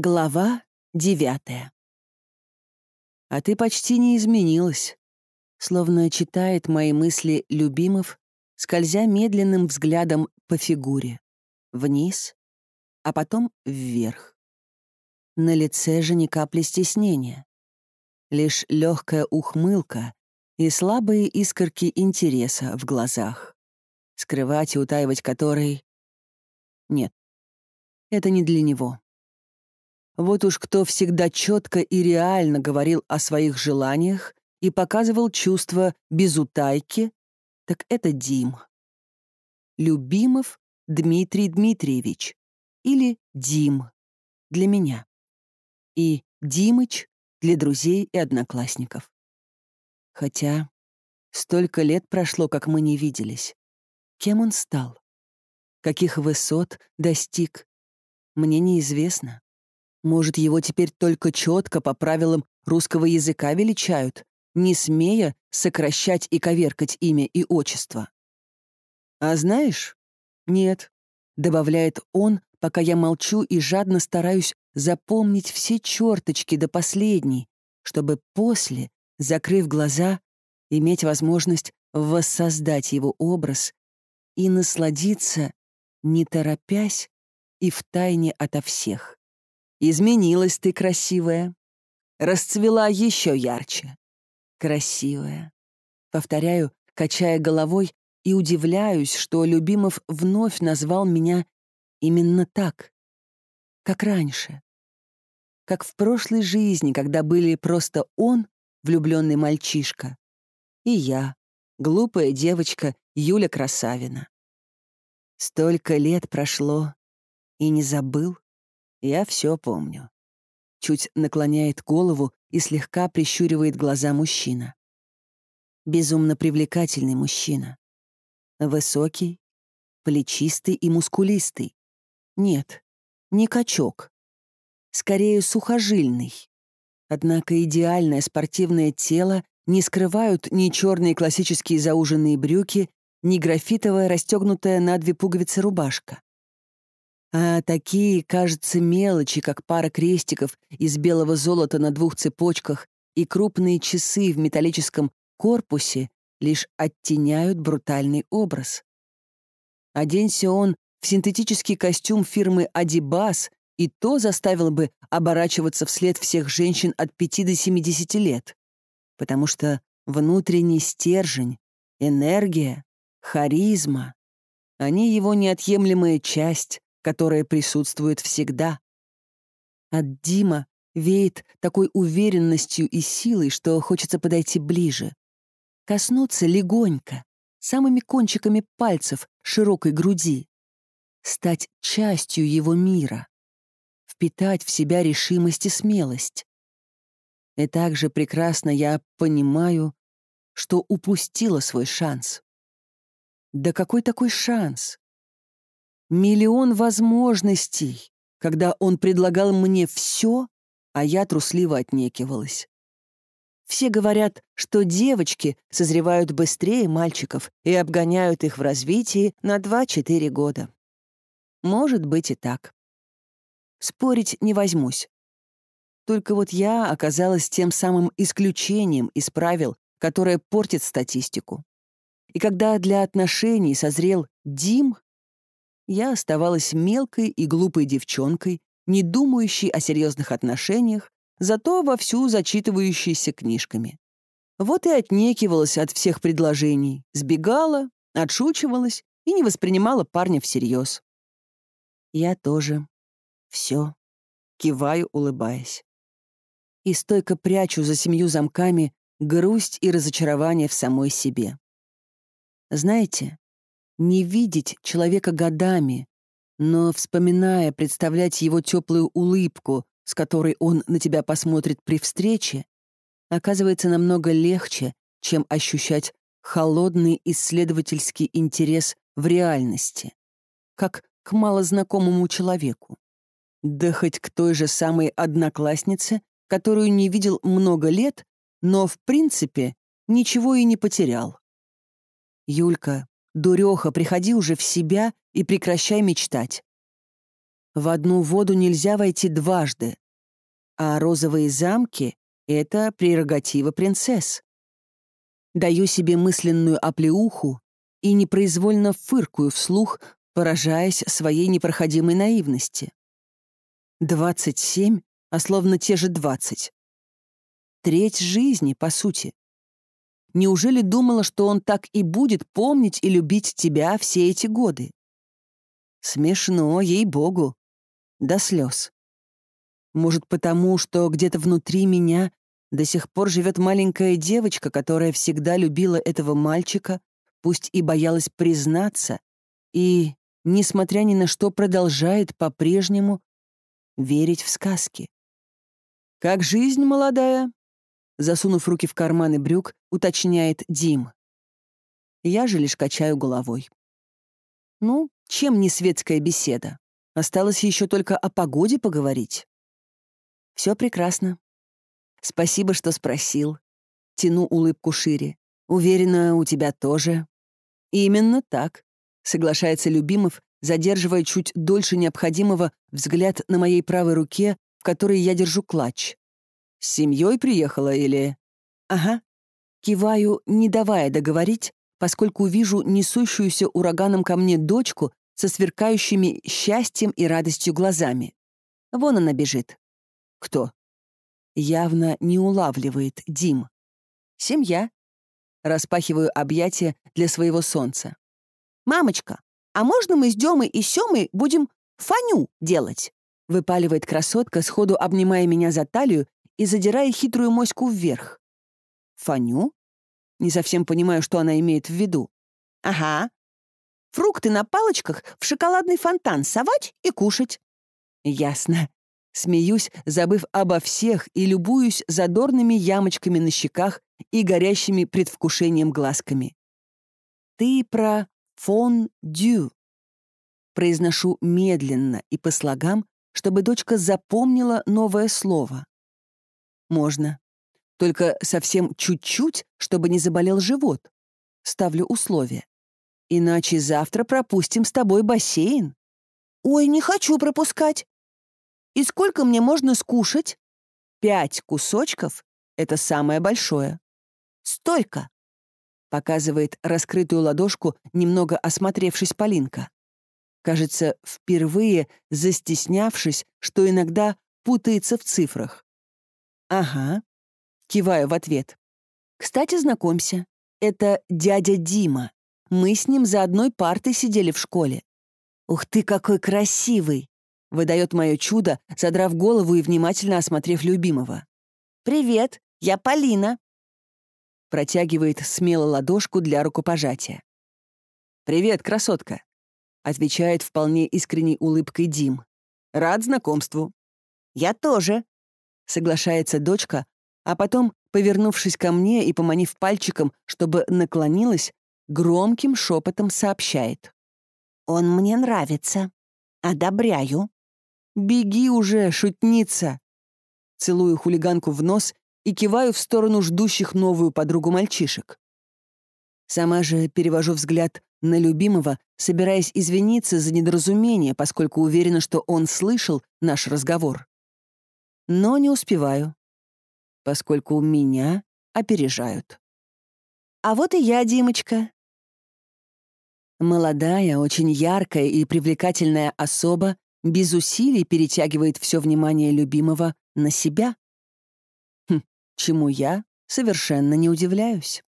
Глава девятая. А ты почти не изменилась. Словно читает мои мысли Любимов, скользя медленным взглядом по фигуре. Вниз, а потом вверх. На лице же ни капли стеснения. Лишь легкая ухмылка и слабые искорки интереса в глазах, скрывать и утаивать которые... Нет, это не для него. Вот уж кто всегда четко и реально говорил о своих желаниях и показывал чувства без утайки, так это Дим. Любимов Дмитрий Дмитриевич или Дим для меня. И Димыч для друзей и одноклассников. Хотя столько лет прошло, как мы не виделись. Кем он стал? Каких высот достиг? Мне неизвестно. Может, его теперь только четко по правилам русского языка величают, не смея сокращать и коверкать имя и отчество. «А знаешь?» «Нет», — добавляет он, пока я молчу и жадно стараюсь запомнить все черточки до последней, чтобы после, закрыв глаза, иметь возможность воссоздать его образ и насладиться, не торопясь и втайне ото всех. Изменилась ты, красивая. Расцвела еще ярче. Красивая. Повторяю, качая головой, и удивляюсь, что Любимов вновь назвал меня именно так, как раньше. Как в прошлой жизни, когда были просто он, влюбленный мальчишка, и я, глупая девочка Юля Красавина. Столько лет прошло, и не забыл. Я все помню. Чуть наклоняет голову и слегка прищуривает глаза мужчина. Безумно привлекательный мужчина. Высокий, плечистый и мускулистый. Нет, не качок. Скорее, сухожильный. Однако идеальное спортивное тело не скрывают ни черные классические зауженные брюки, ни графитовая расстегнутая на две пуговицы рубашка. А такие, кажется, мелочи, как пара крестиков из белого золота на двух цепочках и крупные часы в металлическом корпусе, лишь оттеняют брутальный образ. Оденься он в синтетический костюм фирмы «Адибас», и то заставил бы оборачиваться вслед всех женщин от 5 до 70 лет. Потому что внутренний стержень, энергия, харизма — они его неотъемлемая часть, которая присутствует всегда. От Дима веет такой уверенностью и силой, что хочется подойти ближе. Коснуться легонько, самыми кончиками пальцев широкой груди. Стать частью его мира. Впитать в себя решимость и смелость. И также прекрасно я понимаю, что упустила свой шанс. Да какой такой шанс? Миллион возможностей, когда он предлагал мне все, а я трусливо отнекивалась. Все говорят, что девочки созревают быстрее мальчиков и обгоняют их в развитии на 2-4 года. Может быть и так. Спорить не возьмусь. Только вот я оказалась тем самым исключением из правил, которое портит статистику. И когда для отношений созрел Дим, я оставалась мелкой и глупой девчонкой, не думающей о серьезных отношениях, зато вовсю зачитывающейся книжками. Вот и отнекивалась от всех предложений, сбегала, отшучивалась и не воспринимала парня всерьез. Я тоже. Все. Киваю, улыбаясь. И стойко прячу за семью замками грусть и разочарование в самой себе. Знаете, не видеть человека годами, но, вспоминая, представлять его теплую улыбку, с которой он на тебя посмотрит при встрече, оказывается намного легче, чем ощущать холодный исследовательский интерес в реальности, как к малознакомому человеку. Да хоть к той же самой однокласснице, которую не видел много лет, но, в принципе, ничего и не потерял. Юлька, Дуреха, приходи уже в себя и прекращай мечтать. В одну воду нельзя войти дважды, а розовые замки — это прерогатива принцесс. Даю себе мысленную оплеуху и непроизвольно фыркую вслух, поражаясь своей непроходимой наивности. Двадцать семь, а словно те же двадцать. Треть жизни, по сути. Неужели думала, что он так и будет помнить и любить тебя все эти годы? Смешно, ей-богу. До слез. Может, потому, что где-то внутри меня до сих пор живет маленькая девочка, которая всегда любила этого мальчика, пусть и боялась признаться, и, несмотря ни на что, продолжает по-прежнему верить в сказки. «Как жизнь, молодая?» Засунув руки в карманы брюк, уточняет Дим. Я же лишь качаю головой. Ну, чем не светская беседа? Осталось еще только о погоде поговорить. Все прекрасно. Спасибо, что спросил. Тяну улыбку шире. Уверена, у тебя тоже. Именно так, соглашается Любимов, задерживая чуть дольше необходимого взгляд на моей правой руке, в которой я держу клатч. С семьей приехала или... Ага. Киваю, не давая договорить, поскольку вижу несущуюся ураганом ко мне дочку со сверкающими счастьем и радостью глазами. Вон она бежит. Кто? Явно не улавливает Дим. Семья. Распахиваю объятия для своего солнца. «Мамочка, а можно мы с Демой и Семой будем фаню делать?» Выпаливает красотка, сходу обнимая меня за талию и задирая хитрую моську вверх. «Фаню?» Не совсем понимаю, что она имеет в виду. «Ага. Фрукты на палочках в шоколадный фонтан совать и кушать». «Ясно». Смеюсь, забыв обо всех и любуюсь задорными ямочками на щеках и горящими предвкушением глазками. «Ты про фон-дю». Произношу медленно и по слогам, чтобы дочка запомнила новое слово. Можно. Только совсем чуть-чуть, чтобы не заболел живот. Ставлю условие. Иначе завтра пропустим с тобой бассейн. Ой, не хочу пропускать. И сколько мне можно скушать? Пять кусочков — это самое большое. Столько. Показывает раскрытую ладошку, немного осмотревшись Полинка. Кажется, впервые застеснявшись, что иногда путается в цифрах. «Ага», — киваю в ответ. «Кстати, знакомься, это дядя Дима. Мы с ним за одной партой сидели в школе. Ух ты, какой красивый!» — выдает мое чудо, задрав голову и внимательно осмотрев любимого. «Привет, я Полина», — протягивает смело ладошку для рукопожатия. «Привет, красотка», — отвечает вполне искренней улыбкой Дим. «Рад знакомству». «Я тоже», соглашается дочка, а потом, повернувшись ко мне и поманив пальчиком, чтобы наклонилась, громким шепотом сообщает. «Он мне нравится. Одобряю». «Беги уже, шутница!» Целую хулиганку в нос и киваю в сторону ждущих новую подругу мальчишек. Сама же перевожу взгляд на любимого, собираясь извиниться за недоразумение, поскольку уверена, что он слышал наш разговор но не успеваю, поскольку меня опережают. А вот и я, Димочка. Молодая, очень яркая и привлекательная особа без усилий перетягивает все внимание любимого на себя. Хм, чему я совершенно не удивляюсь.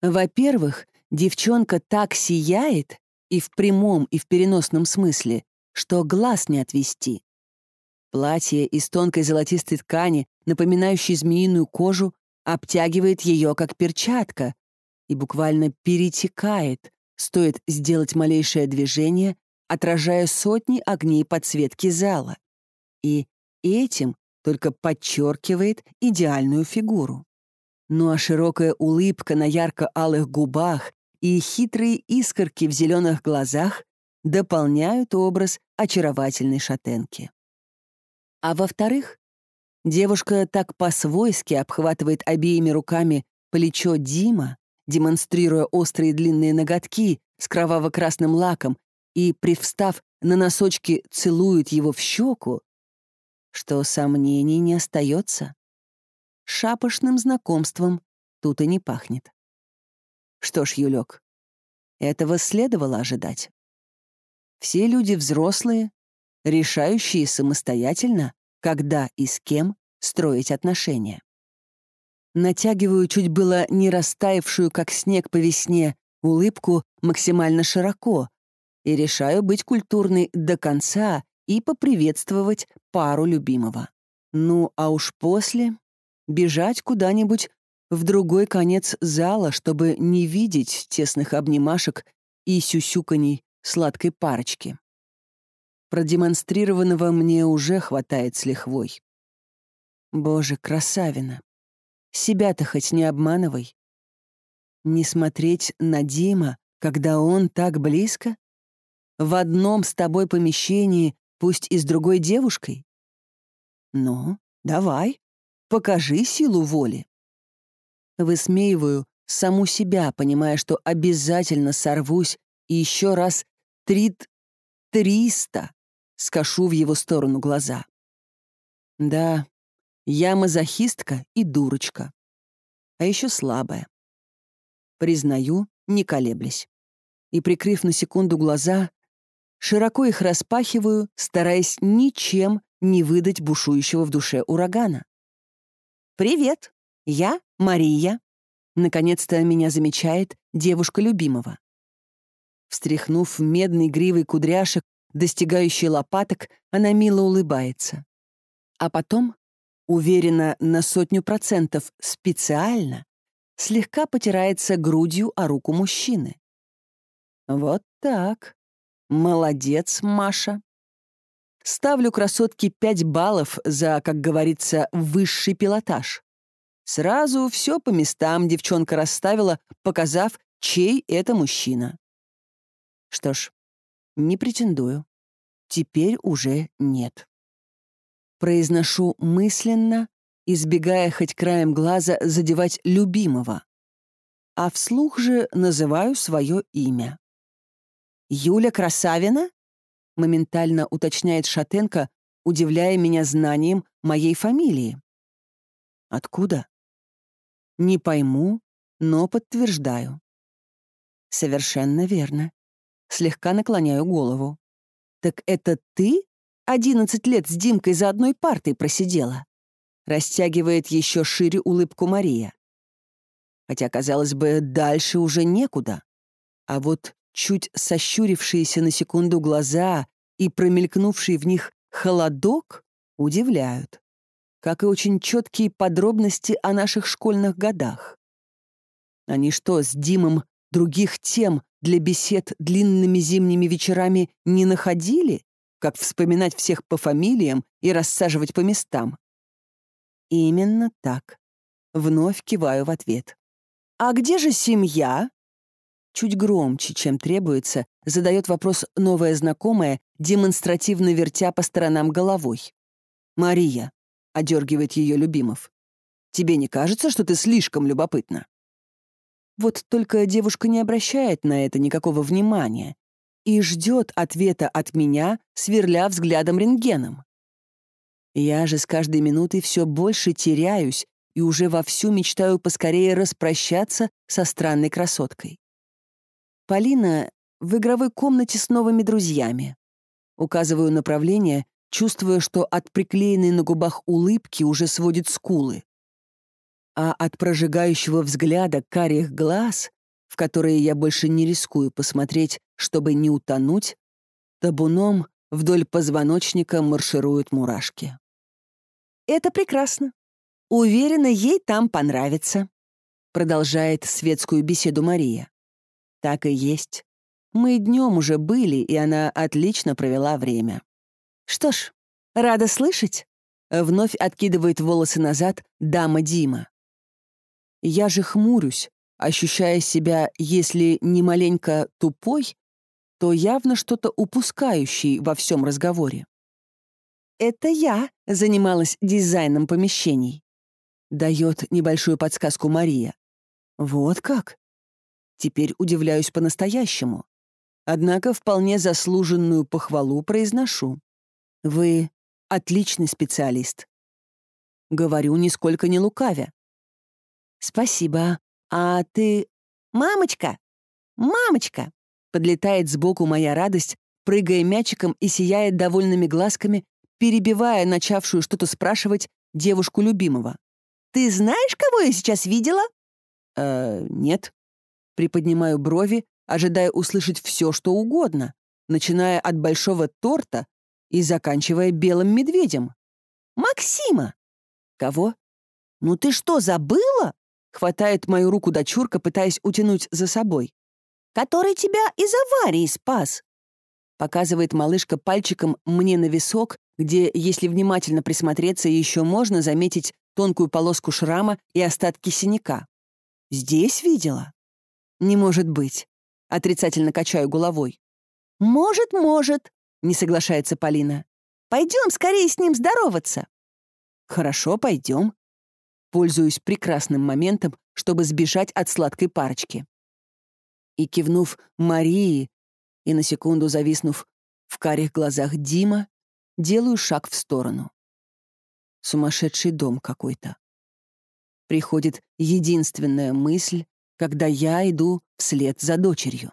Во-первых, девчонка так сияет, и в прямом, и в переносном смысле, что глаз не отвести. Платье из тонкой золотистой ткани, напоминающей змеиную кожу, обтягивает ее как перчатка и буквально перетекает, стоит сделать малейшее движение, отражая сотни огней подсветки зала. И этим только подчеркивает идеальную фигуру. Ну а широкая улыбка на ярко-алых губах и хитрые искорки в зеленых глазах дополняют образ очаровательной шатенки. А во-вторых, девушка так по-свойски обхватывает обеими руками плечо Дима, демонстрируя острые длинные ноготки с кроваво-красным лаком и, привстав на носочки целует его в щеку, что сомнений не остается. Шапошным знакомством тут и не пахнет. Что ж, Юлек, этого следовало ожидать. Все люди взрослые, решающие самостоятельно, когда и с кем строить отношения. Натягиваю чуть было не растаявшую, как снег по весне, улыбку максимально широко и решаю быть культурной до конца и поприветствовать пару любимого. Ну, а уж после бежать куда-нибудь в другой конец зала, чтобы не видеть тесных обнимашек и сюсюканий сладкой парочки. Продемонстрированного мне уже хватает с лихвой. Боже, красавина. Себя-то хоть не обманывай. Не смотреть на Дима, когда он так близко? В одном с тобой помещении, пусть и с другой девушкой? Ну, давай, покажи силу воли. Высмеиваю саму себя, понимая, что обязательно сорвусь и еще раз трид триста скошу в его сторону глаза. Да, я мазохистка и дурочка. А еще слабая. Признаю, не колеблясь. И, прикрыв на секунду глаза, широко их распахиваю, стараясь ничем не выдать бушующего в душе урагана. «Привет, я Мария». Наконец-то меня замечает девушка любимого. Встряхнув медный гривой кудряшек, достигающий лопаток, она мило улыбается. А потом, уверенно на сотню процентов специально, слегка потирается грудью о руку мужчины. Вот так. Молодец, Маша. Ставлю красотке 5 баллов за, как говорится, высший пилотаж. Сразу все по местам девчонка расставила, показав, чей это мужчина. Что ж, не претендую. Теперь уже нет. Произношу мысленно, избегая хоть краем глаза задевать любимого. А вслух же называю свое имя. «Юля Красавина?» — моментально уточняет Шатенко, удивляя меня знанием моей фамилии. «Откуда?» «Не пойму, но подтверждаю». «Совершенно верно слегка наклоняю голову. «Так это ты одиннадцать лет с Димкой за одной партой просидела?» Растягивает еще шире улыбку Мария. Хотя, казалось бы, дальше уже некуда. А вот чуть сощурившиеся на секунду глаза и промелькнувший в них холодок удивляют, как и очень четкие подробности о наших школьных годах. Они что, с Димом других тем для бесед длинными зимними вечерами не находили, как вспоминать всех по фамилиям и рассаживать по местам? Именно так. Вновь киваю в ответ. «А где же семья?» Чуть громче, чем требуется, задает вопрос новая знакомая, демонстративно вертя по сторонам головой. «Мария», — одергивает ее Любимов, «тебе не кажется, что ты слишком любопытна?» Вот только девушка не обращает на это никакого внимания и ждет ответа от меня, сверля взглядом рентгеном. Я же с каждой минутой все больше теряюсь и уже вовсю мечтаю поскорее распрощаться со странной красоткой. Полина в игровой комнате с новыми друзьями. Указываю направление, чувствуя, что от приклеенной на губах улыбки уже сводит скулы а от прожигающего взгляда карих глаз, в которые я больше не рискую посмотреть, чтобы не утонуть, табуном вдоль позвоночника маршируют мурашки. «Это прекрасно. Уверена, ей там понравится», продолжает светскую беседу Мария. «Так и есть. Мы днем уже были, и она отлично провела время. Что ж, рада слышать?» Вновь откидывает волосы назад дама Дима. Я же хмурюсь, ощущая себя, если не маленько тупой, то явно что-то упускающий во всем разговоре. «Это я занималась дизайном помещений», — дает небольшую подсказку Мария. «Вот как?» Теперь удивляюсь по-настоящему. Однако вполне заслуженную похвалу произношу. Вы отличный специалист. Говорю, нисколько не лукавя. Спасибо. А ты... Мамочка! Мамочка! Подлетает сбоку моя радость, прыгая мячиком и сияет довольными глазками, перебивая начавшую что-то спрашивать девушку любимого. «Ты знаешь, кого я сейчас видела?» «Э, нет». Приподнимаю брови, ожидая услышать все, что угодно, начиная от большого торта и заканчивая белым медведем. «Максима!» «Кого?» «Ну ты что, забыла?» Хватает мою руку дочурка, пытаясь утянуть за собой. «Который тебя из аварии спас!» Показывает малышка пальчиком мне на висок, где, если внимательно присмотреться, еще можно заметить тонкую полоску шрама и остатки синяка. «Здесь видела?» «Не может быть». Отрицательно качаю головой. «Может, может», — не соглашается Полина. «Пойдем скорее с ним здороваться». «Хорошо, пойдем». Пользуюсь прекрасным моментом, чтобы сбежать от сладкой парочки. И кивнув Марии и на секунду зависнув в карих глазах Дима, делаю шаг в сторону. Сумасшедший дом какой-то. Приходит единственная мысль, когда я иду вслед за дочерью.